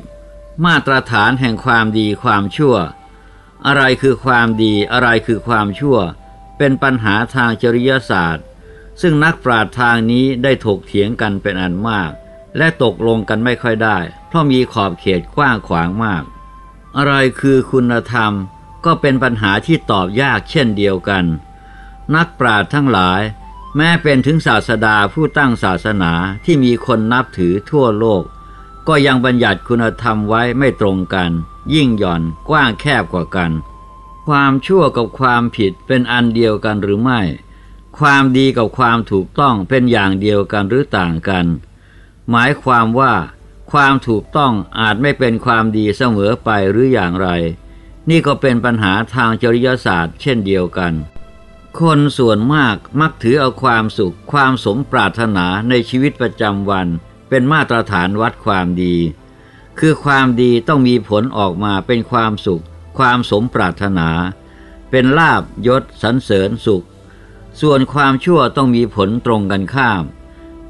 10. มาตรฐานแห่งความดีความชั่ว อะไรคือความดีอะไรคือความชั่ว เป็นปัญหาทางจริยศาสตร์ ซึ่งนักปราชญ์ทางนี้ได้ถกเถียงกันเป็นอันมาก และตกลงกันไม่ค่อยได้ เพราะมีขอบเขตกว้างขวางมาก อะไรคือคุณธรรม ก็เป็นปัญหาที่ตอบยากเช่นเดียวกัน นักปราชญ์ทั้งหลาย แม้เป็นถึงศาสดาผู้ตั้งศาสนาที่มีคนนับถือทั่วโลก ก็ยังบัญญัติคุณธรรมไว้ไม่ตรงกัน ยิ่งหย่อนกว้างแคบกว่ากัน ความชั่วกับความผิดเป็นอันเดียวกันหรือไม่ ความดีกับความถูกต้องเป็นอย่างเดียวกันหรือต่างกัน หมายความว่า ความถูกต้องอาจไม่เป็นความดีเสมอไปหรืออย่างไร นี่ก็เป็นปัญหาทางจริยศาสตร์ เช่นเดียวกัน คนส่วนมากมักถือเอาความสุข ความสมปรารถนาในชีวิตประจำวัน เป็นมาตรฐานวัดความดี คือความดีต้องมีผลออกมาเป็นความสุข ความสมปรารถนา เป็นลาบยศสรรเสริญสุข ส่วนความชั่วต้องมีผลตรงกันข้าม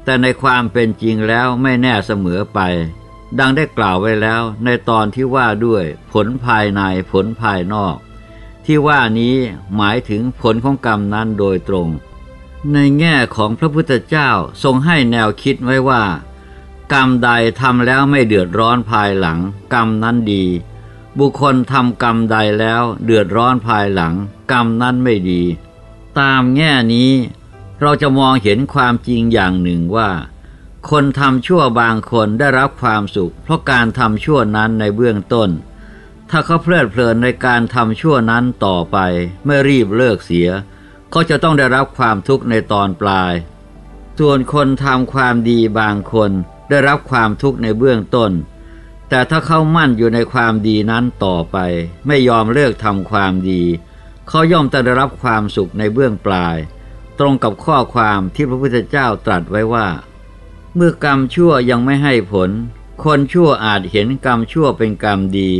แต่ในความเป็นจริงแล้วไม่แน่เสมอไป ดังได้กล่าวไว้แล้วในตอนที่ว่าด้วยผลภายในผลภายนอก ที่ว่านี้หมายถึงผลของกรรมนั้นโดยตรงในแง่ของพระพุทธเจ้าทรงให้แนวคิดไว้ว่า กรรมใดทำแล้วไม่เดือดร้อนภายหลัง กรรมนั้นดี บุคคลทำกรรมใดแล้วเดือดร้อนภายหลัง กรรมนั้นไม่ดี ตามแง่นี้ เราจะมองเห็นความจริงอย่างหนึ่งว่า คนทำชั่วบางคนได้รับความสุข เพราะการทำชั่วนั้นในเบื้องต้น ถ้าเขาเพลิดเพลินในการทำชั่วนั้นต่อไปไม่รีบเลิกเสีย เขาจะต้องได้รับความทุกข์ในตอนปลาย ส่วนคนทำความดีบางคน ได้รับความทุกข์ในเบื้องต้น แต่ถ้าเขามั่นอยู่ในความดีนั้นต่อไป ไม่ยอมเลิกทำความดี เขาย่อมจะได้รับความสุขในเบื้องปลาย ตรงกับข้อความที่พระพุทธเจ้าตรัสไว้ว่า เมื่อกรรมชั่วยังไม่ให้ผล คนชั่วอาจเห็นกรรมชั่วเป็นกรรมดี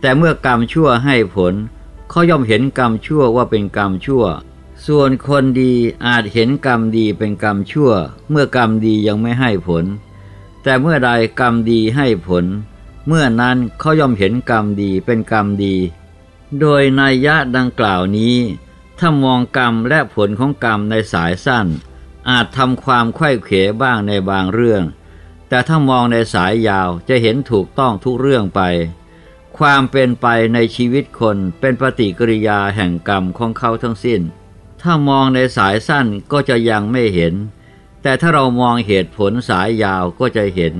แต่เมื่อกรรมชั่วให้ผล เขาย่อมเห็นกรรมชั่วว่าเป็นกรรมชั่วส่วนคนดีอาจเห็นกรรมดีเป็นกรรมชั่ว เมื่อกรรมดียังไม่ให้ผล แต่เมื่อใดกรรมดีให้ผล เมื่อนั้นเขาย่อมเห็นกรรมดีเป็นกรรมดี โดยนัยยะดังกล่าวนี้ ถ้ามองกรรมและผลของกรรมในสายสั้น อาจทำความไข้เขวบ้างในบางเรื่อง แต่ถ้ามองในสายยาวจะเห็นถูกต้องทุกเรื่องไป ความเป็นไปในชีวิตคนเป็นปฏิกิริยาแห่งกรรมของเขาทั้งสิ้น ถ้ามองในสายสั้นก็จะยังไม่เห็น แต่ถ้าเรามองเหตุผลสายยาวก็จะเห็น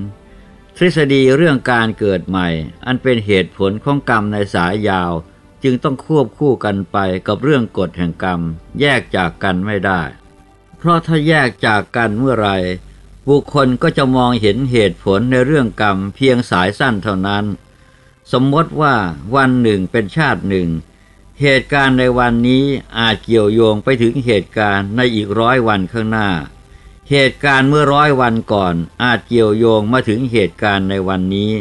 ทฤษฎีเรื่องการเกิดใหม่ อันเป็นเหตุผลของกรรมในสายยาว จึงต้องควบคู่กันไปกับเรื่องกฎแห่งกรรม แยกจากกันไม่ได้ เพราะถ้าแยกจากกันเมื่อไรบุคคลก็จะมองเห็นเหตุผลในเรื่องกรรมเพียงสายสั้นเท่านั้น สมมติว่าวันหนึ่งเป็นชาติหนึ่ง เหตุการณ์ในวันนี้อาจเกี่ยวโยงไปถึงเหตุการณ์ในอีกร้อยวันข้างหน้า เหตุการณ์เมื่อร้อยวันก่อนอาจเกี่ยวโยงมาถึงเหตุการณ์ในวันนี้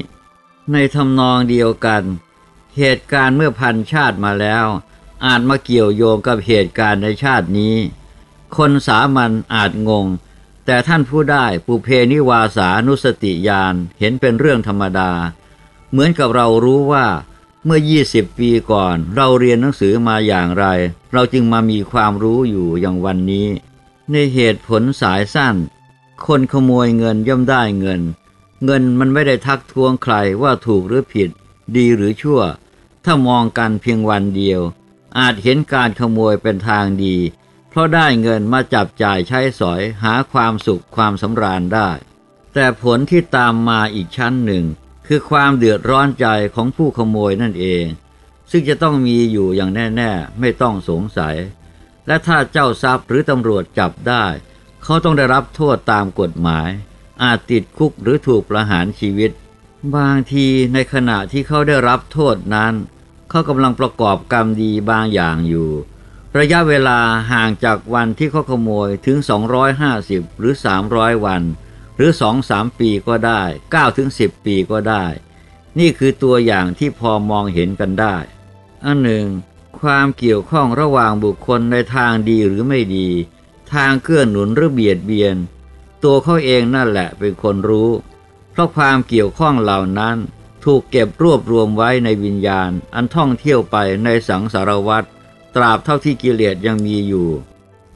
ในทำนองเดียวกัน เหตุการณ์เมื่อพันชาติมาแล้ว อาจมาเกี่ยวโยงกับเหตุการณ์ในชาตินี้ คนสามัญอาจงง แต่ท่านผู้ได้ปุเพนิวาสานุสติญาณเห็นเป็นเรื่องธรรมดา เหมือนกับเรารู้ว่าเมื่อ 20 ปีก่อน เราเรียนหนังสือมาอย่างไร เราจึงมามีความรู้อยู่อย่างวันนี้ ในเหตุผลสายสั้น คนขโมยเงินย่อมได้เงิน เงินมันไม่ได้ทักท้วงใครว่าถูกหรือผิด ดีหรือชั่ว ถ้ามองกันเพียงวันเดียว อาจเห็นการขโมยเป็นทางดี เพราะได้เงินมาจับจ่ายใช้สอยหาความสุขความสำราญได้ แต่ผลที่ตามมาอีกชั้นหนึ่ง คือความเดือดร้อนใจของผู้ขโมยนั่นเอง ซึ่งจะต้องมีอยู่อย่างแน่ ๆ ไม่ต้องสงสัย และถ้าเจ้าทรัพย์หรือตำรวจจับได้ เขาต้องได้รับโทษตามกฎหมาย อาจติดคุกหรือถูกประหารชีวิต บางทีในขณะที่เขาได้รับโทษนั้น เขากำลังประกอบกรรมดีบางอย่างอยู่ ระยะเวลาห่างจากวันที่เขาขโมยถึง 250 หรือ 300 วัน หรือ 2-3 ปีก็ได้9ถึง10 ปีก็ได้ นี่คือตัวอย่างที่พอมองเห็นกันได้ อันหนึ่ง ความเกี่ยวข้องระหว่างบุคคลในทางดีหรือไม่ดี ทางเกื้อหนุนหรือเบียดเบียน ตัวเขาเองนั่นแหละเป็นคนรู้ เพราะความเกี่ยวข้องเหล่านั้นถูกเก็บรวบรวมไว้ในวิญญาณ อันท่องเที่ยวไปในสังสารวัฏตราบเท่าที่กิเลสยังมีอยู่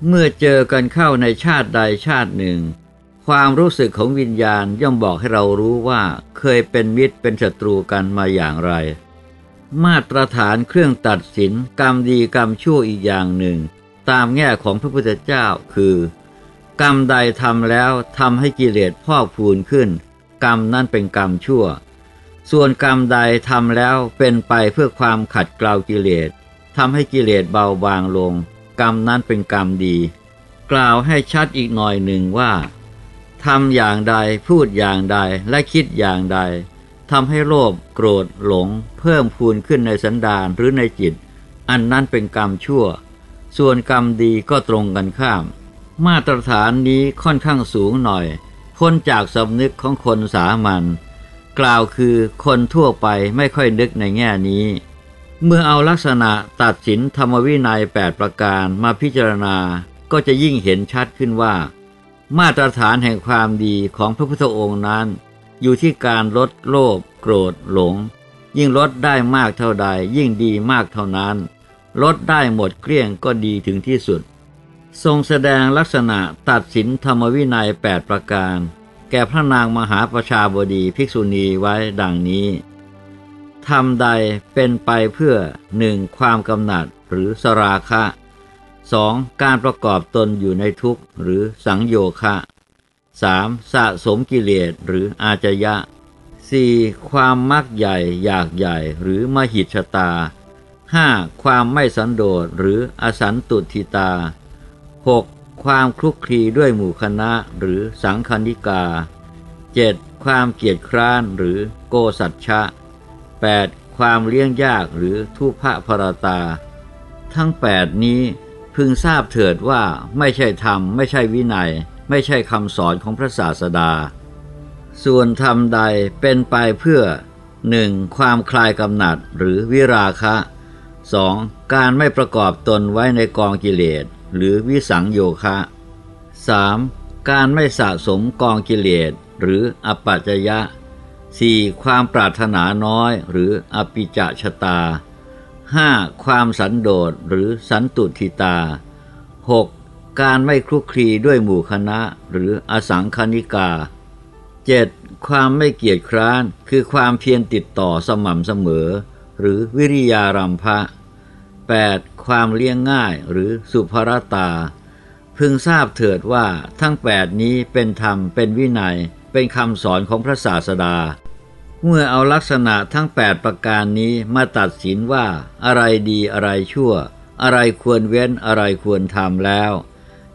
เมื่อเจอกันเข้าในชาติใดชาติหนึ่ง ความรู้สึกของวิญญาณย่อมบอกให้เรารู้ว่าเคยเป็นมิตรเป็นศัตรูกันมาอย่างไร มาตรฐานเครื่องตัดสินกรรมดีกรรมชั่วอีกอย่างหนึ่ง ตามแง่ของพระพุทธเจ้าคือ กรรมใดทำแล้วทำให้กิเลสพอกพูนขึ้น กรรมนั้นเป็นกรรมชั่ว ส่วนกรรมใดทำแล้วเป็นไปเพื่อความขัดเกลากิเลสทำให้กิเลสเบาบางลง กรรมนั้นเป็นกรรมดี กล่าวให้ชัดอีกหน่อยหนึ่งว่าทำอย่างใดพูดอย่างใดและคิดอย่างใด ทำให้โลภโกรธหลง เพิ่มพูนขึ้นในสันดานหรือในจิต อันนั้นเป็นกรรมชั่ว ส่วนกรรมดีก็ตรงกันข้าม มาตรฐานนี้ค่อนข้างสูงหน่อย พ้นจากสำนึกของคนสามัญกล่าวคือคนทั่วไปไม่ค่อยนึกในแง่นี้ เมื่อเอาลักษณะตัดสินธรรมวินัย 8 ประการมาพิจารณาก็จะยิ่งเห็นชัดขึ้นว่า มาตรฐานแห่งความดีของพระพุทธองค์นั้น อยู่ที่การลดโลภโกรธหลง ยิ่งลดได้มากเท่าใด ยิ่งดีมากเท่านั้น ลดได้หมดเกลี้ยงก็ดีถึงที่สุด ทรงแสดงลักษณะตัดสินธรรมวินัย 8 ประการ แก่พระนางมหาประชาบดีภิกษุณีไว้ดังนี้ทำใดเป็นไปเพื่อหนึ่งความกำหนัดหรือสราคะ 2. การประกอบตนอยู่ในทุกข์หรือสังโยคะ 3. สะสมกิเลสหรืออาจยะ 4. ความมักใหญ่อยากใหญ่หรือมหิชตา 5. ความไม่สันโดษหรืออสันตุทิตา 6. ความคลุกคลีด้วยหมู่คณะหรือสังคณิกา 7. ความเกียจคร้านหรือโกสัจฉะ 8. ความเลี้ยงยากหรือทุพะพรตา ทั้ง 8 นี้พึงทราบเถิดว่าไม่ใช่ธรรมไม่ใช่วินัย ไม่ใช่คำสอนของพระศาสดา ส่วนธรรมใดเป็นไปเพื่อ 1. ความคลายกำหนัดหรือวิราคะ 2. การไม่ประกอบตนไว้ในกองกิเลสหรือวิสังโยคะ 3. การไม่สะสมกองกิเลสหรืออปัจจยะ 4. ความปรารถนาน้อยหรืออปิจชะตา 5. ความสันโดษหรือสันตุทิตา 6. การไม่คลุกคลีด้วยหมู่คณะหรืออสังคณิกา 7. ความไม่เกียจคร้านคือความเพียรติดต่อสม่ำเสมอ หรือวิริยารัมภะ 8. ความเลี้ยงง่ายหรือสุภรตา พึงทราบเถิดว่าทั้งแปดนี้เป็นธรรมเป็นวินัย เป็นคำสอนของพระศาสดา เมื่อเอาลักษณะทั้ง 8 ประการนี้มาตัดสินว่าอะไรดีอะไรชั่ว อะไรควรเว้นอะไรควรทำแล้ว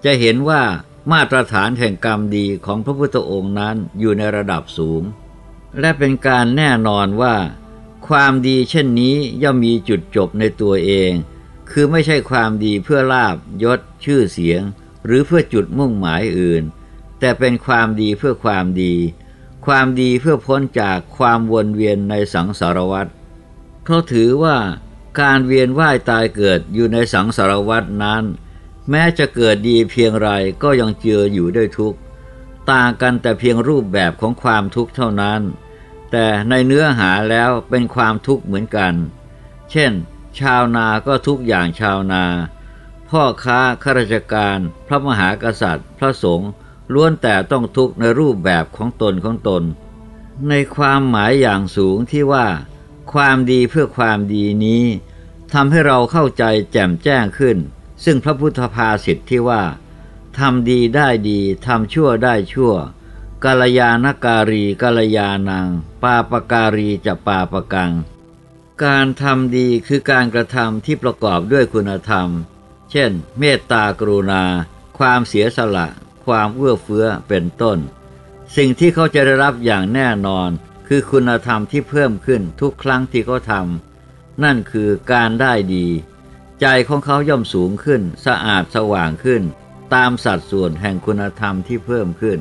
จะเห็นว่ามาตรฐานแห่งกรรมดีของพระพุทธองค์นั้นอยู่ในระดับสูง และเป็นการแน่นอนว่า ความดีเช่นนี้ย่อมมีจุดจบในตัวเอง คือไม่ใช่ความดีเพื่อลาบยศ ชื่อเสียง หรือเพื่อจุดมุ่งหมายอื่น แต่เป็นความดีเพื่อความดี ความดีเพื่อพ้นจากความวนเวียนในสังสารวัฏเขาถือว่าการเวียนว่ายตายเกิดอยู่ในสังสารวัฏนั้น แม้จะเกิดดีเพียงไรก็ยังเจออยู่ด้วยทุกข์ต่างกันแต่เพียงรูปแบบของความทุกข์เท่านั้น แต่ในเนื้อหาแล้วเป็นความทุกข์เหมือนกัน เช่น ชาวนาก็ทุกอย่างชาวนา พ่อค้าข้าราชการ พระมหากษัตริย์ พระสงฆ์ล้วนแต่ต้องทุกข์ในรูปแบบของตนของตน ในความหมายอย่างสูงที่ว่า ความดีเพื่อความดีนี้ทำให้เราเข้าใจแจ่มแจ้งขึ้น ซึ่งพระพุทธภาษิตที่ว่าทำดีได้ดีทำชั่วได้ชั่วกาลยานการีกาลยานัง ปาปการีจะปาปกัง การทำดีคือการกระทำที่ประกอบด้วยคุณธรรม เช่น เมตตากรุณา ความเสียสละ ความเอื้อเฟื้อเป็นต้น สิ่งที่เขาจะได้รับอย่างแน่นอน คือคุณธรรมที่เพิ่มขึ้นทุกครั้งที่เขาทำนั่นคือการได้ดี ใจของเขาย่อมสูงขึ้น สะอาดสว่างขึ้น ตามสัดส่วนแห่งคุณธรรมที่เพิ่มขึ้น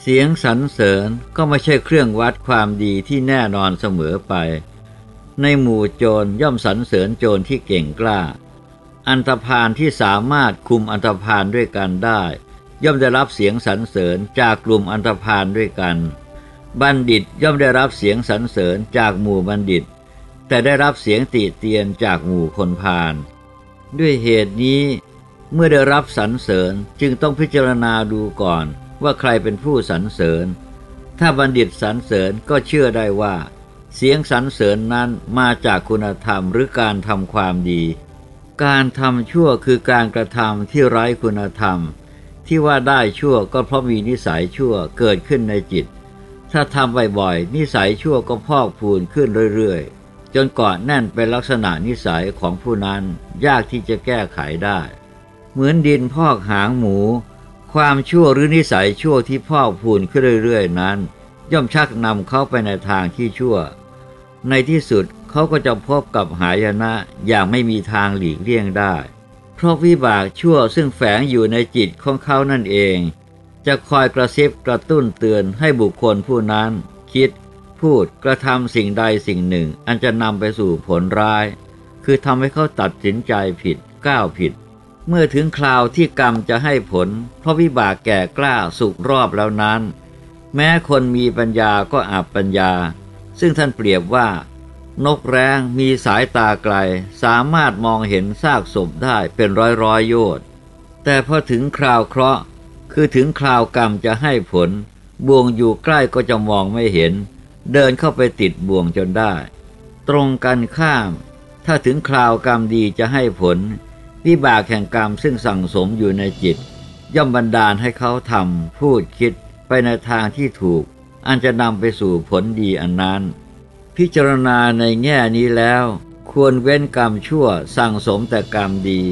เสียงสรรเสริญก็ไม่ใช่เครื่องวัดความดีที่แน่นอนเสมอไป ในหมู่โจรย่อมสรรเสริญโจรที่เก่งกล้า อันตรพานที่สามารถคุมอันตรพานด้วยกันได้ ย่อมได้รับเสียงสรรเสริญจากกลุ่มอันธพาลด้วยกัน บัณฑิตย่อมได้รับเสียงสรรเสริญจากหมู่บัณฑิต แต่ได้รับเสียงติเตียนจากหมู่คนพาล ด้วยเหตุนี้ เมื่อได้รับสรรเสริญจึงต้องพิจารณาดูก่อนว่าใครเป็นผู้สรรเสริญ ถ้าบัณฑิตสรรเสริญก็เชื่อได้ว่า เสียงสรรเสริญนั้นมาจากคุณธรรมหรือการทำความดี การทำชั่วคือการกระทำที่ไร้คุณธรรม ที่ว่าได้ชั่วก็เพราะมีนิสัยชั่วเกิดขึ้นในจิต ถ้าทำบ่อยๆนิสัยชั่วก็พอกพูนขึ้นเรื่อยๆ จนเกาะแน่นเป็นลักษณะนิสัยของผู้นั้นยากที่จะแก้ไขได้ เหมือนดินพอกหางหมู ความชั่วหรือนิสัยชั่วที่พอกพูนขึ้นเรื่อยๆ นั้น ย่อมชักนำเขาไปในทางที่ชั่ว ในที่สุดเขาก็จะพบกับหายนะอย่างไม่มีทางหลีกเลี่ยงได้ เพราะวิบากชั่วซึ่งแฝงอยู่ในจิตของเขานั่นเอง จะคอยกระซิบกระตุ้นเตือนให้บุคคลผู้นั้นคิด พูดกระทำสิ่งใดสิ่งหนึ่งอันจะนำไปสู่ผลร้าย คือทำให้เขาตัดสินใจผิดก้าวผิด เมื่อถึงคราวที่กรรมจะให้ผล เพราะวิบากแก่กล้าสุกรอบแล้วนั้น แม้คนมีปัญญาก็อับปัญญา ซึ่งท่านเปรียบว่า นกแร้งมีสายตาไกล สามารถมองเห็นซากศพได้เป็นร้อยร้อยโยชน์แต่พอถึงคราวเคราะห์ คือถึงคราวกรรมจะให้ผลบ่วงอยู่ใกล้ก็จะมองไม่เห็น เดินเข้าไปติดบ่วงจนได้ ตรงกันข้าม ถ้าถึงคราวกรรมดีจะให้ผล วิบากแห่งกรรมซึ่งสั่งสมอยู่ในจิต ย่อมบันดาลให้เขาทำพูดคิดไปในทางที่ถูก อันจะนำไปสู่ผลดีอันนั้น พิจารณาในแง่นี้แล้ว ควรเว้นกรรมชั่วสั่งสมแต่กรรมดี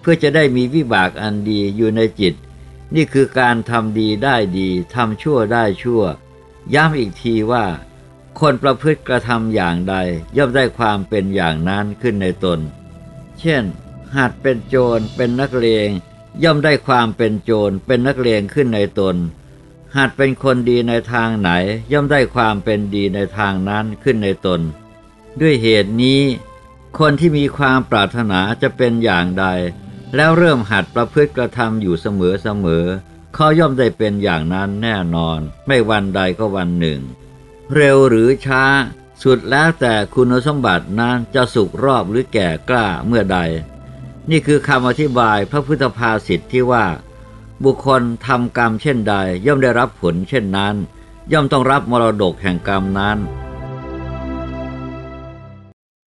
เพื่อจะได้มีวิบากอันดีอยู่ในจิต นี่คือการทำดีได้ดีทำชั่วได้ชั่ว ย้ำอีกทีว่า คนประพฤติกระทำอย่างใดย่อมได้ความเป็นอย่างนั้นขึ้นในตน เช่นหัดเป็นโจรเป็นนักเลงย่อมได้ความเป็นโจรเป็นนักเลงขึ้นในตน หากเป็นคนดีในทางไหน ย่อมได้ความเป็นดีในทางนั้นขึ้นในตน ด้วยเหตุนี้ คนที่มีความปรารถนาจะเป็นอย่างใด แล้วเริ่มหัดประพฤติกระทำอยู่เสมอเสมอเขาย่อมได้เป็นอย่างนั้นแน่นอน ไม่วันใดก็วันหนึ่ง เร็วหรือช้า สุดแล้วแต่คุณสมบัตินั้นจะสุกรอบหรือแก่กล้าเมื่อใด นี่คือคำอธิบายพระพุทธภาษิตที่ว่า บุคคลทำกรรมเช่นใด ย่อมได้รับผลเช่นนั้น ย่อมต้องรับมรดกแห่งกรรมนั้น